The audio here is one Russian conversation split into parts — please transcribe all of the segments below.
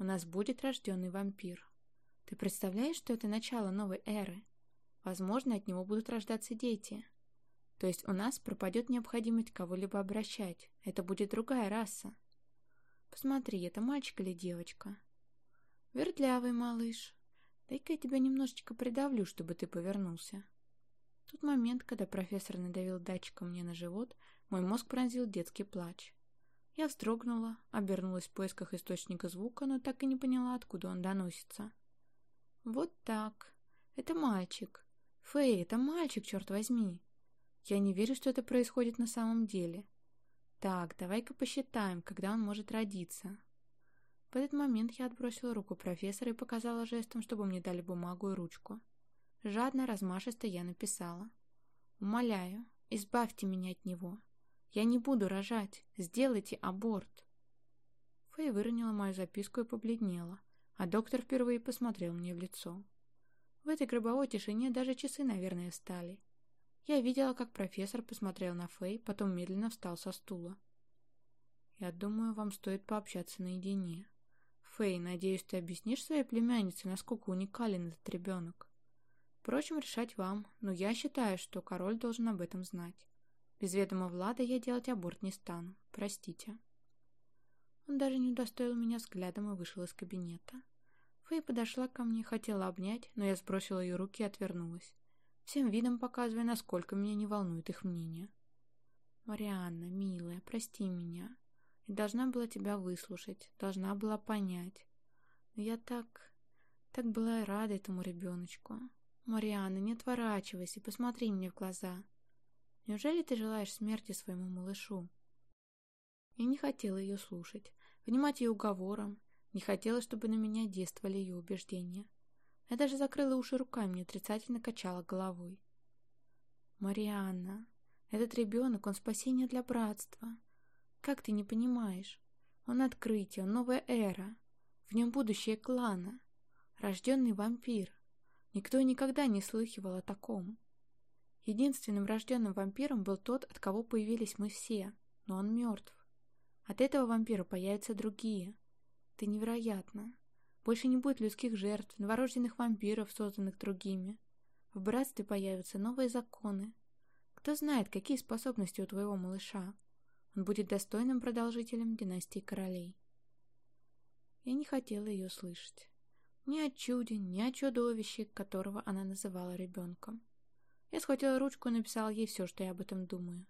У нас будет рожденный вампир. Ты представляешь, что это начало новой эры? Возможно, от него будут рождаться дети. То есть у нас пропадет необходимость кого-либо обращать. Это будет другая раса. Посмотри, это мальчик или девочка? Вертлявый малыш. Дай-ка я тебя немножечко придавлю, чтобы ты повернулся. В тот момент, когда профессор надавил датчиком мне на живот, мой мозг пронзил детский плач. Я вздрогнула, обернулась в поисках источника звука, но так и не поняла, откуда он доносится. Вот так. Это мальчик. Фэй, это мальчик, черт возьми. Я не верю, что это происходит на самом деле. Так, давай-ка посчитаем, когда он может родиться. В этот момент я отбросила руку профессора и показала жестом, чтобы мне дали бумагу и ручку. Жадно, размашисто я написала. «Умоляю, избавьте меня от него. Я не буду рожать. Сделайте аборт». Фэй выронила мою записку и побледнела, а доктор впервые посмотрел мне в лицо. В этой гробовой тишине даже часы, наверное, встали. Я видела, как профессор посмотрел на Фэй, потом медленно встал со стула. «Я думаю, вам стоит пообщаться наедине. Фэй, надеюсь, ты объяснишь своей племяннице, насколько уникален этот ребенок?» Впрочем, решать вам, но я считаю, что король должен об этом знать. Без ведома Влада я делать аборт не стану. Простите. Он даже не удостоил меня взглядом и вышел из кабинета. Фэй подошла ко мне, хотела обнять, но я сбросила ее руки и отвернулась, всем видом показывая, насколько меня не волнует их мнение. «Марианна, милая, прости меня. Я должна была тебя выслушать, должна была понять. Но я так... так была рада этому ребеночку. «Марианна, не отворачивайся, посмотри мне в глаза. Неужели ты желаешь смерти своему малышу?» Я не хотела ее слушать, внимать ее уговорам, не хотела, чтобы на меня действовали ее убеждения. Я даже закрыла уши руками и отрицательно качала головой. «Марианна, этот ребенок, он спасение для братства. Как ты не понимаешь? Он открытие, новая эра. В нем будущее клана. Рожденный вампир. Никто никогда не слыхивал о таком. Единственным рожденным вампиром был тот, от кого появились мы все, но он мертв. От этого вампира появятся другие. Ты невероятно. Больше не будет людских жертв, новорожденных вампиров, созданных другими. В братстве появятся новые законы. Кто знает, какие способности у твоего малыша. Он будет достойным продолжителем династии королей. Я не хотела ее слышать ни о чуде, ни о чудовище, которого она называла ребенком. Я схватила ручку и написала ей все, что я об этом думаю.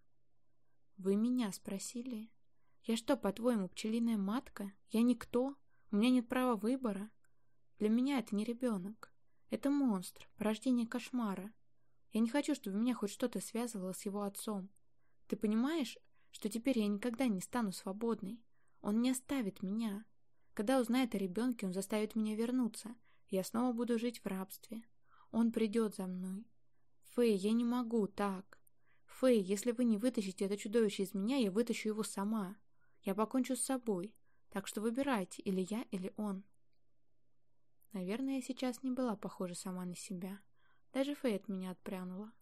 «Вы меня спросили? Я что, по-твоему, пчелиная матка? Я никто? У меня нет права выбора? Для меня это не ребенок. Это монстр, порождение кошмара. Я не хочу, чтобы меня хоть что-то связывало с его отцом. Ты понимаешь, что теперь я никогда не стану свободной? Он не оставит меня. Когда узнает о ребенке, он заставит меня вернуться. Я снова буду жить в рабстве. Он придет за мной. Фэй, я не могу так. Фэй, если вы не вытащите это чудовище из меня, я вытащу его сама. Я покончу с собой. Так что выбирайте, или я, или он. Наверное, я сейчас не была похожа сама на себя. Даже Фэй от меня отпрянула.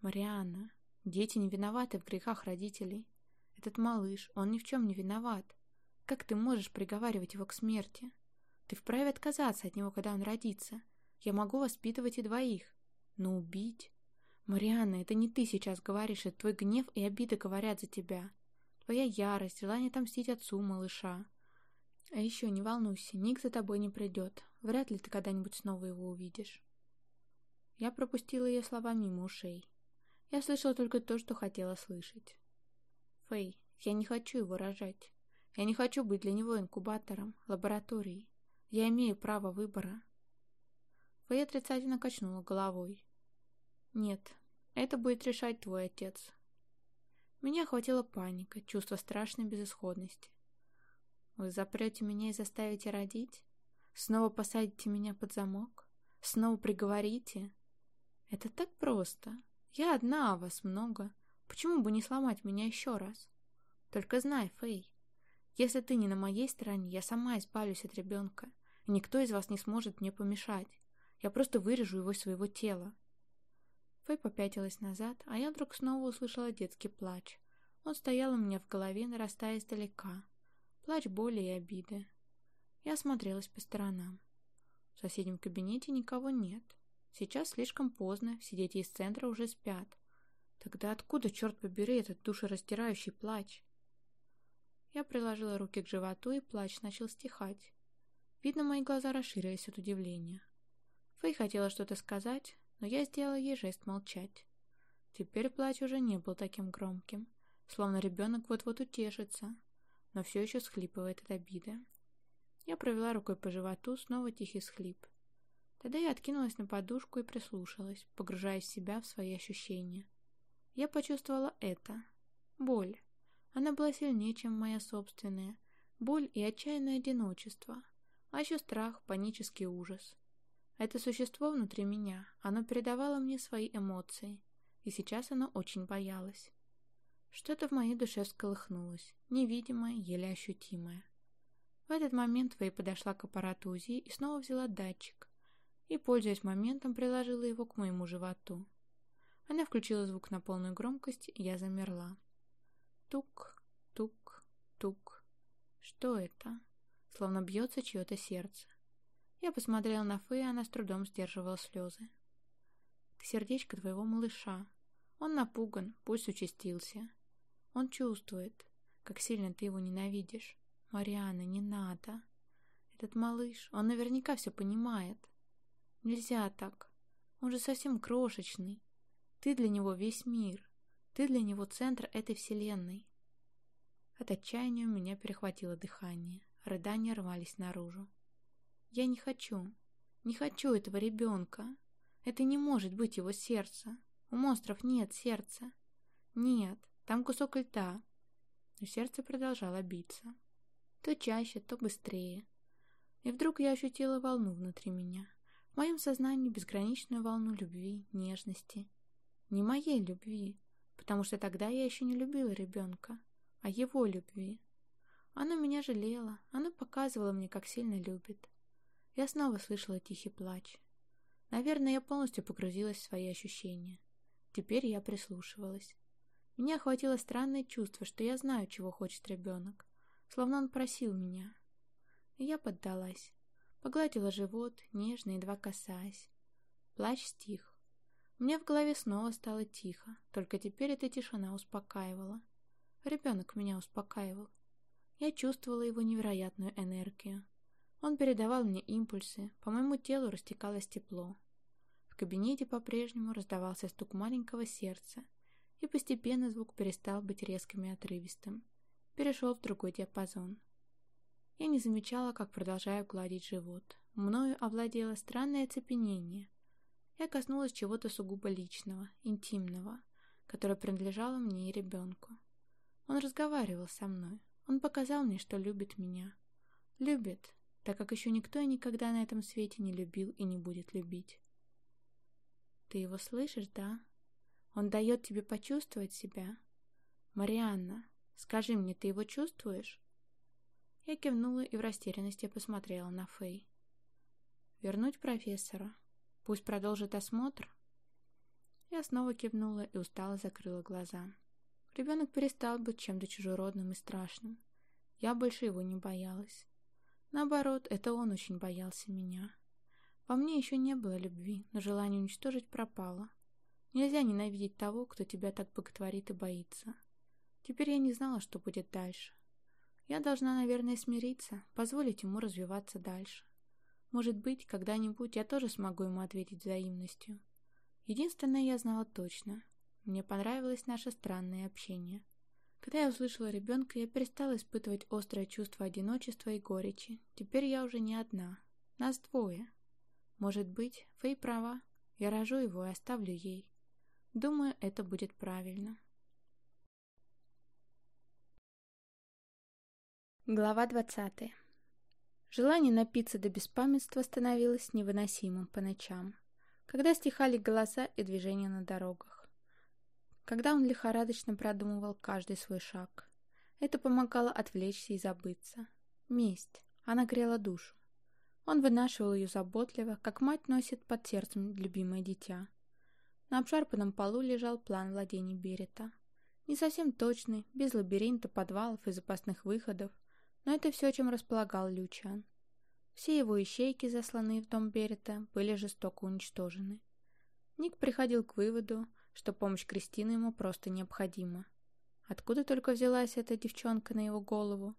Марианна, дети не виноваты в грехах родителей. Этот малыш, он ни в чем не виноват. Как ты можешь приговаривать его к смерти? Ты вправе отказаться от него, когда он родится. Я могу воспитывать и двоих. Но убить... Марианна, это не ты сейчас говоришь, это твой гнев и обида говорят за тебя. Твоя ярость, желание отомстить отцу малыша. А еще не волнуйся, Ник за тобой не придет. Вряд ли ты когда-нибудь снова его увидишь. Я пропустила ее слова мимо ушей. Я слышала только то, что хотела слышать. Фэй, я не хочу его рожать. Я не хочу быть для него инкубатором, лабораторией. Я имею право выбора. Фэй отрицательно качнула головой. Нет, это будет решать твой отец. Меня охватила паника, чувство страшной безысходности. Вы запрете меня и заставите родить? Снова посадите меня под замок? Снова приговорите? Это так просто. Я одна, а вас много. Почему бы не сломать меня еще раз? Только знай, Фэй, если ты не на моей стороне, я сама избавлюсь от ребенка. И никто из вас не сможет мне помешать. Я просто вырежу его из своего тела. Фэй попятилась назад, а я вдруг снова услышала детский плач. Он стоял у меня в голове, нарастая издалека. Плач боли и обиды. Я осмотрелась по сторонам. В соседнем кабинете никого нет. Сейчас слишком поздно, все дети из центра уже спят. Тогда откуда, черт побери, этот душераздирающий плач? Я приложила руки к животу, и плач начал стихать. Видно, мои глаза расширились от удивления. Фэй хотела что-то сказать, но я сделала ей жест молчать. Теперь плач уже не был таким громким, словно ребенок вот-вот утешится, но все еще схлипывает от обиды. Я провела рукой по животу, снова тихий схлип. Тогда я откинулась на подушку и прислушалась, погружаясь в себя в свои ощущения. Я почувствовала это. Боль. Она была сильнее, чем моя собственная. Боль и отчаянное одиночество. А еще страх, панический ужас. Это существо внутри меня, оно передавало мне свои эмоции, и сейчас оно очень боялось. Что-то в моей душе всколыхнулось, невидимое, еле ощутимое. В этот момент Вэй подошла к аппарату УЗИ и снова взяла датчик, и, пользуясь моментом, приложила его к моему животу. Она включила звук на полную громкость, и я замерла. Тук, тук, тук. Что это? Словно бьется чье-то сердце. Я посмотрела на Фэй, она с трудом сдерживала слезы. «Это сердечко твоего малыша. Он напуган, пульс участился. Он чувствует, как сильно ты его ненавидишь. Мариана, не надо. Этот малыш, он наверняка все понимает. Нельзя так. Он же совсем крошечный. Ты для него весь мир. Ты для него центр этой вселенной». От отчаяния у меня перехватило дыхание. Рыдания рвались наружу. Я не хочу. Не хочу этого ребенка. Это не может быть его сердце. У монстров нет сердца. Нет, там кусок льда. Но сердце продолжало биться. То чаще, то быстрее. И вдруг я ощутила волну внутри меня. В моем сознании безграничную волну любви, нежности. Не моей любви, потому что тогда я еще не любила ребенка, а его любви. Оно меня жалело, оно показывало мне, как сильно любит. Я снова слышала тихий плач. Наверное, я полностью погрузилась в свои ощущения. Теперь я прислушивалась. Меня охватило странное чувство, что я знаю, чего хочет ребенок. Словно он просил меня. И я поддалась. Погладила живот, нежно, едва касаясь. Плач стих. Мне в голове снова стало тихо, только теперь эта тишина успокаивала. Ребенок меня успокаивал. Я чувствовала его невероятную энергию. Он передавал мне импульсы, по моему телу растекалось тепло. В кабинете по-прежнему раздавался стук маленького сердца, и постепенно звук перестал быть резким и отрывистым, перешел в другой диапазон. Я не замечала, как продолжаю гладить живот. Мною овладело странное оцепенение. Я коснулась чего-то сугубо личного, интимного, которое принадлежало мне и ребенку. Он разговаривал со мной. Он показал мне, что любит меня. Любит, так как еще никто и никогда на этом свете не любил и не будет любить. Ты его слышишь, да? Он дает тебе почувствовать себя? Марианна, скажи мне, ты его чувствуешь? Я кивнула и в растерянности посмотрела на Фэй. Вернуть профессора? Пусть продолжит осмотр? Я снова кивнула и устало закрыла глаза. Ребенок перестал быть чем-то чужеродным и страшным. Я больше его не боялась. Наоборот, это он очень боялся меня. Во мне еще не было любви, но желание уничтожить пропало. Нельзя ненавидеть того, кто тебя так боготворит и боится. Теперь я не знала, что будет дальше. Я должна, наверное, смириться, позволить ему развиваться дальше. Может быть, когда-нибудь я тоже смогу ему ответить взаимностью. Единственное я знала точно. Мне понравилось наше странное общение. Когда я услышала ребенка, я перестала испытывать острое чувство одиночества и горечи. Теперь я уже не одна. Нас двое. Может быть, Фэй права. Я рожу его и оставлю ей. Думаю, это будет правильно. Глава 20. Желание напиться до беспамятства становилось невыносимым по ночам, когда стихали голоса и движения на дорогах когда он лихорадочно продумывал каждый свой шаг. Это помогало отвлечься и забыться. Месть. Она грела душу. Он вынашивал ее заботливо, как мать носит под сердцем любимое дитя. На обшарпанном полу лежал план владений Берета. Не совсем точный, без лабиринта, подвалов и запасных выходов, но это все, чем располагал Лючан. Все его ищейки, засланные в дом Берета, были жестоко уничтожены. Ник приходил к выводу, что помощь Кристины ему просто необходима. Откуда только взялась эта девчонка на его голову?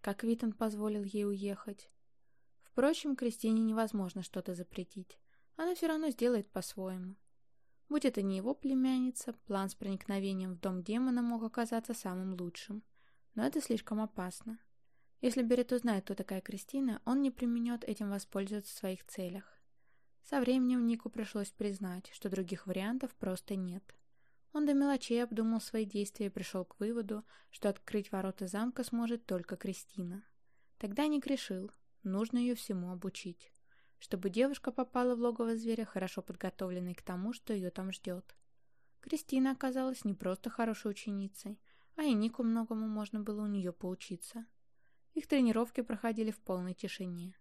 Как Витон позволил ей уехать? Впрочем, Кристине невозможно что-то запретить. Она все равно сделает по-своему. Будь это не его племянница, план с проникновением в дом демона мог оказаться самым лучшим. Но это слишком опасно. Если Берет узнает, кто такая Кристина, он не применет этим воспользоваться в своих целях. Со временем Нику пришлось признать, что других вариантов просто нет. Он до мелочей обдумал свои действия и пришел к выводу, что открыть ворота замка сможет только Кристина. Тогда Ник решил, нужно ее всему обучить, чтобы девушка попала в логово зверя, хорошо подготовленной к тому, что ее там ждет. Кристина оказалась не просто хорошей ученицей, а и Нику многому можно было у нее поучиться. Их тренировки проходили в полной тишине.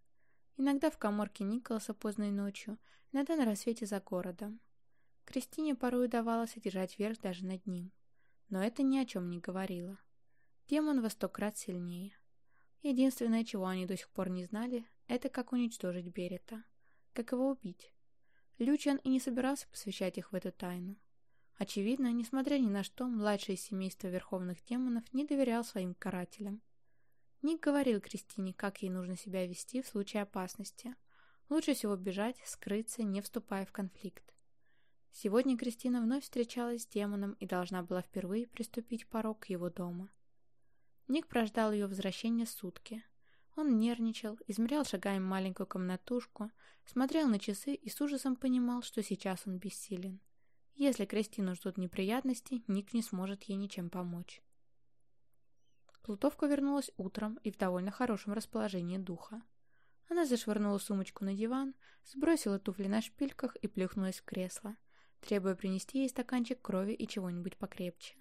Иногда в коморке Николаса поздной ночью, иногда на рассвете за городом. Кристине порой удавалось одержать верх даже над ним. Но это ни о чем не говорило. Демон во сто крат сильнее. Единственное, чего они до сих пор не знали, это как уничтожить Берета. Как его убить. Лючан и не собирался посвящать их в эту тайну. Очевидно, несмотря ни на что, младшее семейство верховных демонов не доверял своим карателям. Ник говорил Кристине, как ей нужно себя вести в случае опасности. Лучше всего бежать, скрыться, не вступая в конфликт. Сегодня Кристина вновь встречалась с демоном и должна была впервые приступить порог его дому. Ник прождал ее возвращение сутки. Он нервничал, измерял шагами маленькую комнатушку, смотрел на часы и с ужасом понимал, что сейчас он бессилен. Если Кристину ждут неприятности, Ник не сможет ей ничем помочь. Плутовка вернулась утром и в довольно хорошем расположении духа. Она зашвырнула сумочку на диван, сбросила туфли на шпильках и плюхнулась в кресло, требуя принести ей стаканчик крови и чего-нибудь покрепче.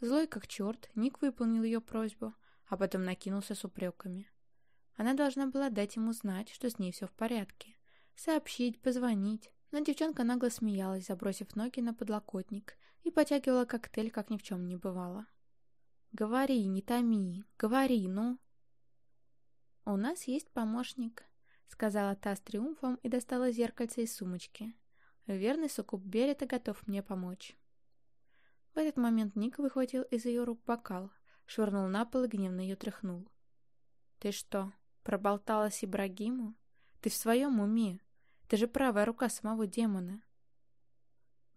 Злой как черт, Ник выполнил ее просьбу, а потом накинулся с упреками. Она должна была дать ему знать, что с ней все в порядке, сообщить, позвонить, но девчонка нагло смеялась, забросив ноги на подлокотник, и потягивала коктейль, как ни в чем не бывало. Говори, не томи, говори, ну. У нас есть помощник, сказала та с триумфом и достала зеркальце из сумочки. Верный суккуб Берета готов мне помочь. В этот момент Ник выхватил из ее рук бокал, швырнул на пол и гневно ее тряхнул. «Ты что, проболталась Ибрагиму? Ты в своем уме? Ты же правая рука самого демона!»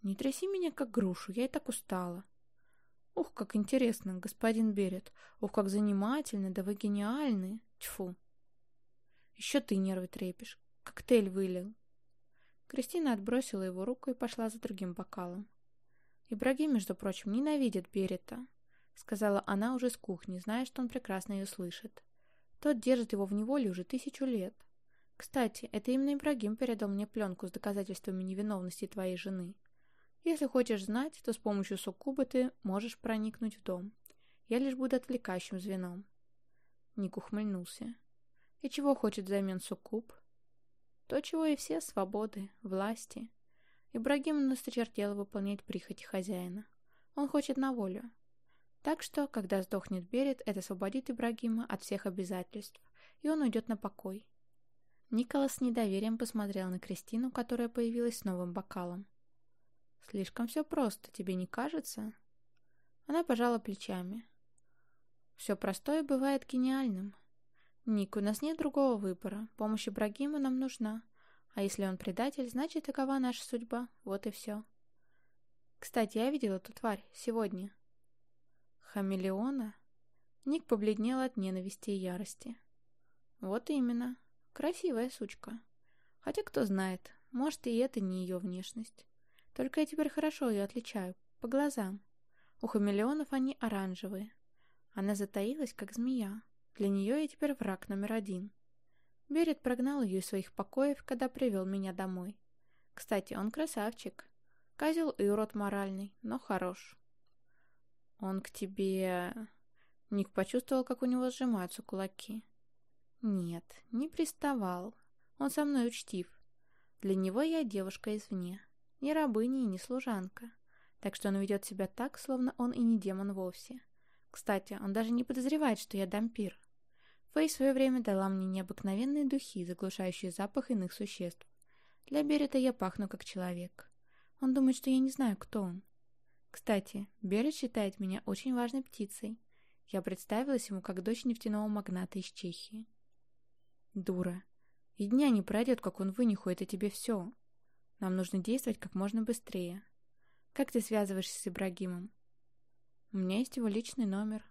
«Не тряси меня, как грушу, я и так устала», Ух, как интересно, господин Берет. Ух, как занимательно, да вы гениальны. Тьфу. Еще ты нервы трепишь. Коктейль вылил. Кристина отбросила его руку и пошла за другим бокалом. Ибрагим, между прочим, ненавидит Берета, сказала она уже с кухни, зная, что он прекрасно ее слышит. Тот держит его в неволе уже тысячу лет. Кстати, это именно Ибрагим передал мне пленку с доказательствами невиновности твоей жены. Если хочешь знать, то с помощью суккуба ты можешь проникнуть в дом. Я лишь буду отвлекающим звеном. Ник ухмыльнулся. И чего хочет взамен суккуб? То, чего и все свободы, власти. Ибрагим насточертело выполнять прихоти хозяина. Он хочет на волю. Так что, когда сдохнет Берет, это освободит Ибрагима от всех обязательств, и он уйдет на покой. Николас с недоверием посмотрел на Кристину, которая появилась с новым бокалом. Слишком все просто, тебе не кажется? Она пожала плечами. Все простое бывает гениальным. Ник, у нас нет другого выбора. Помощь Ибрагиму нам нужна. А если он предатель, значит, такова наша судьба. Вот и все. Кстати, я видела эту тварь сегодня. Хамелеона? Ник побледнел от ненависти и ярости. Вот именно. Красивая сучка. Хотя кто знает, может и это не ее внешность. Только я теперь хорошо ее отличаю, по глазам. У хамелеонов они оранжевые. Она затаилась, как змея. Для нее я теперь враг номер один. Берет прогнал ее из своих покоев, когда привел меня домой. Кстати, он красавчик. Козел и урод моральный, но хорош. Он к тебе... Ник почувствовал, как у него сжимаются кулаки. Нет, не приставал. Он со мной учтив. Для него я девушка извне. Ни рабыня и ни служанка. Так что он ведет себя так, словно он и не демон вовсе. Кстати, он даже не подозревает, что я дампир. Фэй в свое время дала мне необыкновенные духи, заглушающие запах иных существ. Для Берета я пахну как человек. Он думает, что я не знаю, кто он. Кстати, Берет считает меня очень важной птицей. Я представилась ему как дочь нефтяного магната из Чехии. Дура. И дня не пройдет, как он вынюхает о тебе все. Нам нужно действовать как можно быстрее. Как ты связываешься с Ибрагимом? У меня есть его личный номер.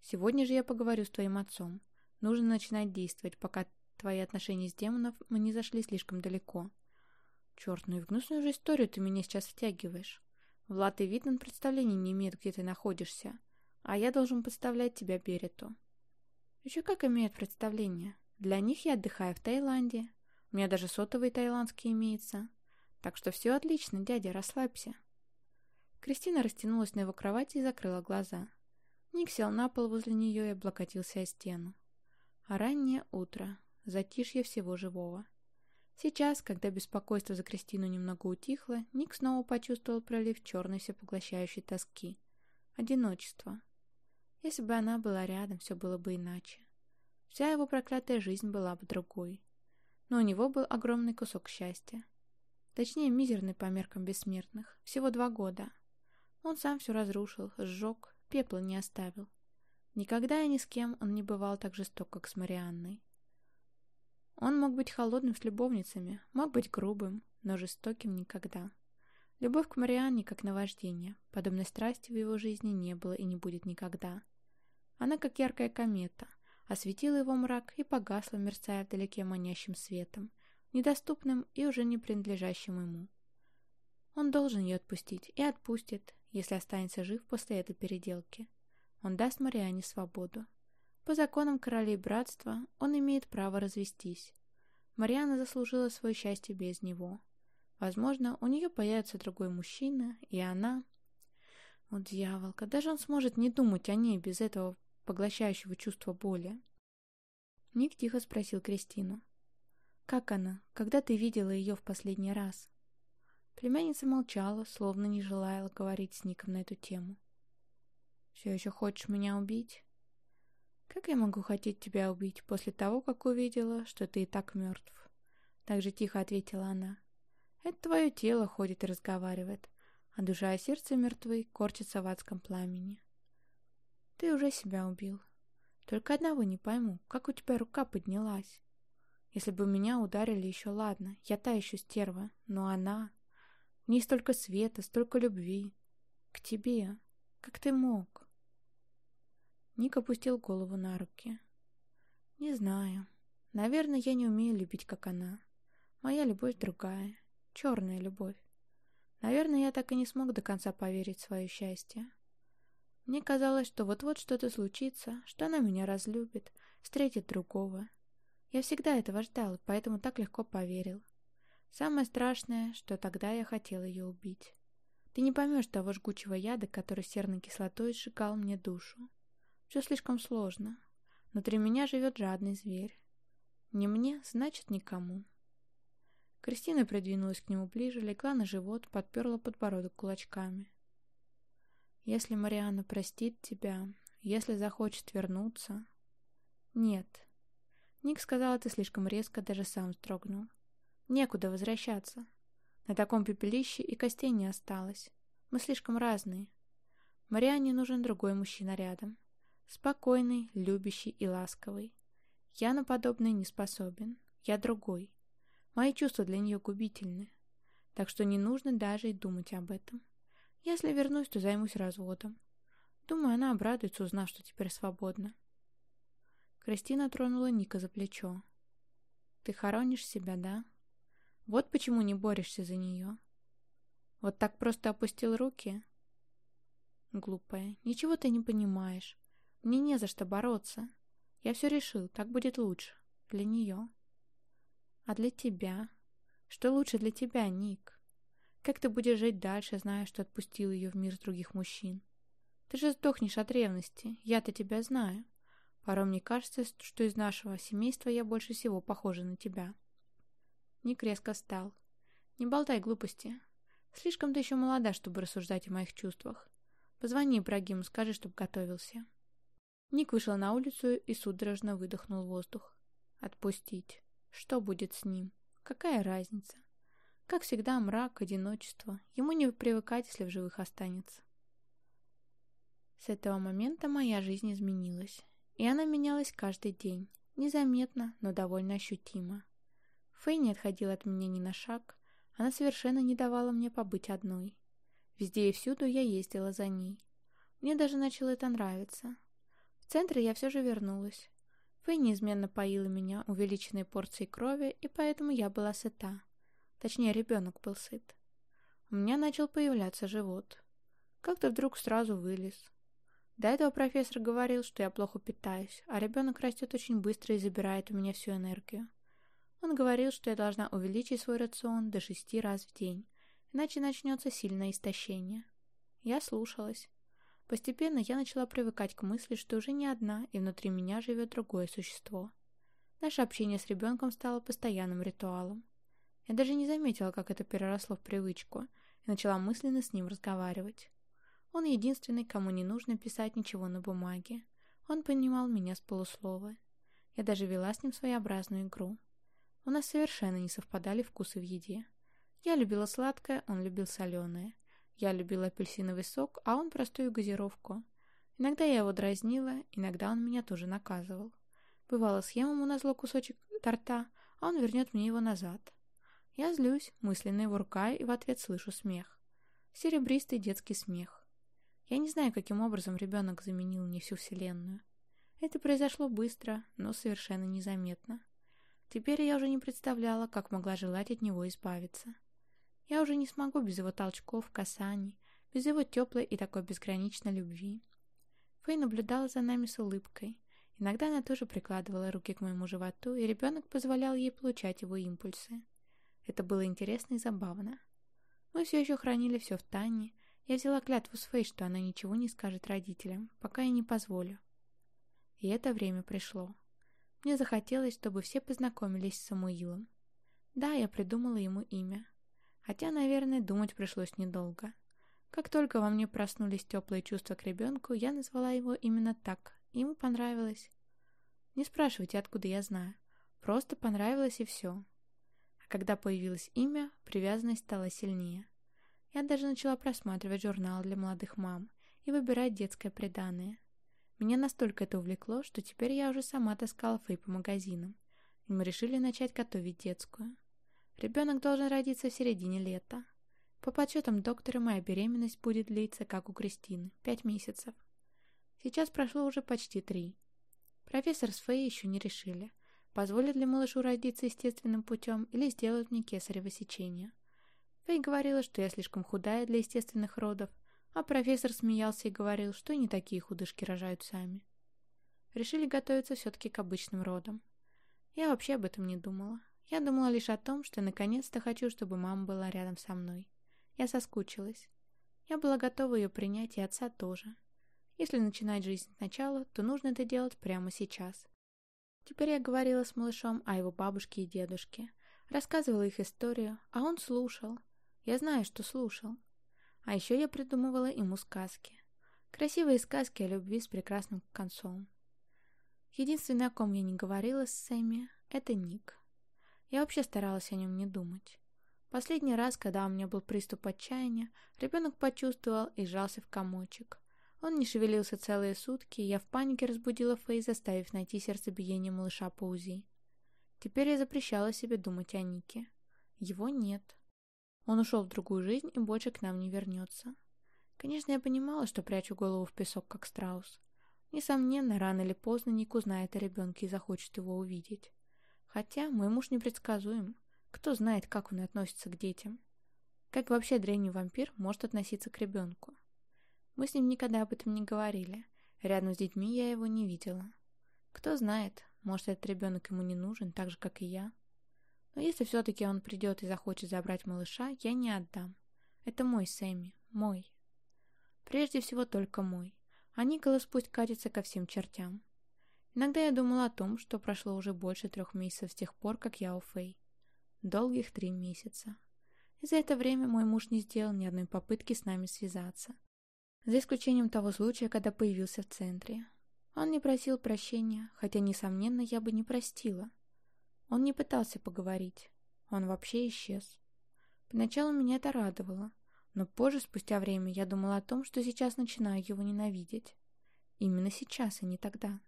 Сегодня же я поговорю с твоим отцом. Нужно начинать действовать, пока твои отношения с демоном не зашли слишком далеко. Черт, ну и в гнусную же историю ты меня сейчас втягиваешь. Влад и Витман представления не имеют, где ты находишься, а я должен подставлять тебя Берету. Еще как имеют представление. Для них я отдыхаю в Таиланде. У меня даже сотовый таиландский имеется. Так что все отлично, дядя, расслабься. Кристина растянулась на его кровати и закрыла глаза. Ник сел на пол возле нее и облокотился о стену. А раннее утро. Затишье всего живого. Сейчас, когда беспокойство за Кристину немного утихло, Ник снова почувствовал пролив черной всепоглощающей тоски. Одиночество. Если бы она была рядом, все было бы иначе. Вся его проклятая жизнь была бы другой. Но у него был огромный кусок счастья. Точнее, мизерный по меркам бессмертных. Всего два года. Он сам все разрушил, сжег, пепла не оставил. Никогда и ни с кем он не бывал так жесток, как с Марианной. Он мог быть холодным с любовницами, мог быть грубым, но жестоким никогда. Любовь к Марианне как наваждение. Подобной страсти в его жизни не было и не будет никогда. Она как яркая комета, осветила его мрак и погасла, мерцая вдалеке манящим светом, недоступным и уже не принадлежащим ему. Он должен ее отпустить и отпустит, если останется жив после этой переделки. Он даст Мариане свободу. По законам королей братства он имеет право развестись. Мариана заслужила свое счастье без него. Возможно, у нее появится другой мужчина, и она... О, дьявол, когда же он сможет не думать о ней без этого поглощающего чувства боли? Ник тихо спросил Кристину. «Как она? Когда ты видела ее в последний раз?» Племянница молчала, словно не желая говорить с Ником на эту тему. «Все еще хочешь меня убить?» «Как я могу хотеть тебя убить после того, как увидела, что ты и так мертв?» Так же тихо ответила она. «Это твое тело ходит и разговаривает, а душа и сердце мертвы корчатся в адском пламени. Ты уже себя убил. Только одного не пойму, как у тебя рука поднялась? Если бы меня ударили еще ладно, я та еще стерва, но она... В ней столько света, столько любви. К тебе. Как ты мог?» Ник опустил голову на руки. «Не знаю. Наверное, я не умею любить, как она. Моя любовь другая. Черная любовь. Наверное, я так и не смог до конца поверить в свое счастье. Мне казалось, что вот-вот что-то случится, что она меня разлюбит, встретит другого. Я всегда этого ждал, поэтому так легко поверил. Самое страшное, что тогда я хотел ее убить. Ты не поймешь того жгучего яда, который серной кислотой сжигал мне душу. Все слишком сложно. Внутри меня живет жадный зверь. Не мне, значит, никому. Кристина придвинулась к нему ближе, легла на живот, подперла подбородок кулачками. «Если Марианна простит тебя, если захочет вернуться...» «Нет». Ник сказал это слишком резко, даже сам вздрогнул. «Некуда возвращаться. На таком пепелище и костей не осталось. Мы слишком разные. Марианне нужен другой мужчина рядом. Спокойный, любящий и ласковый. Я на подобное не способен. Я другой. Мои чувства для нее губительны. Так что не нужно даже и думать об этом. Если вернусь, то займусь разводом. Думаю, она обрадуется, узнав, что теперь свободна. Кристина тронула Ника за плечо. «Ты хоронишь себя, да? Вот почему не борешься за нее. Вот так просто опустил руки?» «Глупая, ничего ты не понимаешь. Мне не за что бороться. Я все решил, так будет лучше. Для нее. А для тебя? Что лучше для тебя, Ник? Как ты будешь жить дальше, зная, что отпустил ее в мир других мужчин? Ты же сдохнешь от ревности. Я-то тебя знаю. Порой мне кажется, что из нашего семейства я больше всего похожа на тебя. Ник резко встал. Не болтай глупости. Слишком ты еще молода, чтобы рассуждать о моих чувствах. Позвони Ибрагиму, скажи, чтобы готовился. Ник вышел на улицу и судорожно выдохнул воздух. Отпустить. Что будет с ним? Какая разница? Как всегда, мрак, одиночество. Ему не привыкать, если в живых останется. С этого момента моя жизнь изменилась. И она менялась каждый день. Незаметно, но довольно ощутимо. Фэй не отходила от меня ни на шаг. Она совершенно не давала мне побыть одной. Везде и всюду я ездила за ней. Мне даже начало это нравиться. В центре я все же вернулась. Фэй неизменно поила меня увеличенной порцией крови, и поэтому я была сыта. Точнее, ребенок был сыт. У меня начал появляться живот. Как-то вдруг сразу вылез. До этого профессор говорил, что я плохо питаюсь, а ребенок растет очень быстро и забирает у меня всю энергию. Он говорил, что я должна увеличить свой рацион до шести раз в день, иначе начнется сильное истощение. Я слушалась. Постепенно я начала привыкать к мысли, что уже не одна, и внутри меня живет другое существо. Наше общение с ребенком стало постоянным ритуалом. Я даже не заметила, как это переросло в привычку, и начала мысленно с ним разговаривать. Он единственный, кому не нужно писать ничего на бумаге. Он понимал меня с полуслова. Я даже вела с ним своеобразную игру. У нас совершенно не совпадали вкусы в еде. Я любила сладкое, он любил соленое. Я любила апельсиновый сок, а он простую газировку. Иногда я его дразнила, иногда он меня тоже наказывал. Бывало, съем ему на зло кусочек торта, а он вернет мне его назад. Я злюсь, мысленно его рукаю и в ответ слышу смех. Серебристый детский смех. Я не знаю, каким образом ребенок заменил мне всю вселенную. Это произошло быстро, но совершенно незаметно. Теперь я уже не представляла, как могла желать от него избавиться. Я уже не смогу без его толчков, касаний, без его теплой и такой безграничной любви. Фэй наблюдала за нами с улыбкой. Иногда она тоже прикладывала руки к моему животу, и ребенок позволял ей получать его импульсы. Это было интересно и забавно. Мы все еще хранили все в тайне. Я взяла клятву с Фэй, что она ничего не скажет родителям, пока я не позволю. И это время пришло. Мне захотелось, чтобы все познакомились с Самуилом. Да, я придумала ему имя. Хотя, наверное, думать пришлось недолго. Как только во мне проснулись теплые чувства к ребенку, я назвала его именно так. Ему понравилось. Не спрашивайте, откуда я знаю. Просто понравилось и все. А когда появилось имя, привязанность стала сильнее. Я даже начала просматривать журнал для молодых мам и выбирать детское преданное. Меня настолько это увлекло, что теперь я уже сама таскала Фэй по магазинам, и мы решили начать готовить детскую. Ребенок должен родиться в середине лета. По подсчетам доктора, моя беременность будет длиться, как у Кристины, пять месяцев. Сейчас прошло уже почти три. Профессор с Фэй еще не решили, позволят ли малышу родиться естественным путем или сделают мне кесарево сечение. Фэй говорила, что я слишком худая для естественных родов, а профессор смеялся и говорил, что не такие худышки рожают сами. Решили готовиться все-таки к обычным родам. Я вообще об этом не думала. Я думала лишь о том, что наконец-то хочу, чтобы мама была рядом со мной. Я соскучилась. Я была готова ее принять, и отца тоже. Если начинать жизнь сначала, то нужно это делать прямо сейчас. Теперь я говорила с малышом о его бабушке и дедушке, рассказывала их историю, а он слушал. Я знаю, что слушал. А еще я придумывала ему сказки. Красивые сказки о любви с прекрасным концом. Единственное, о ком я не говорила с Сэмми, это Ник. Я вообще старалась о нем не думать. Последний раз, когда у меня был приступ отчаяния, ребенок почувствовал и сжался в комочек. Он не шевелился целые сутки, и я в панике разбудила Фэй, заставив найти сердцебиение малыша по УЗИ. Теперь я запрещала себе думать о Нике. Его нет. Он ушел в другую жизнь и больше к нам не вернется. Конечно, я понимала, что прячу голову в песок, как страус. Несомненно, рано или поздно Ник узнает о ребенке и захочет его увидеть. Хотя мой муж непредсказуем. Кто знает, как он относится к детям. Как вообще древний вампир может относиться к ребенку? Мы с ним никогда об этом не говорили. Рядом с детьми я его не видела. Кто знает, может этот ребенок ему не нужен, так же, как и я. Но если все-таки он придет и захочет забрать малыша, я не отдам. Это мой Сэмми, мой. Прежде всего только мой. А Николас пусть катится ко всем чертям. Иногда я думала о том, что прошло уже больше трех месяцев с тех пор, как я у Фэй. Долгих три месяца. И за это время мой муж не сделал ни одной попытки с нами связаться. За исключением того случая, когда появился в центре. Он не просил прощения, хотя, несомненно, я бы не простила. Он не пытался поговорить. Он вообще исчез. Поначалу меня это радовало, но позже, спустя время, я думала о том, что сейчас начинаю его ненавидеть. Именно сейчас, а не тогда.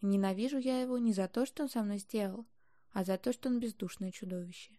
Ненавижу я его не за то, что он со мной сделал, а за то, что он бездушное чудовище.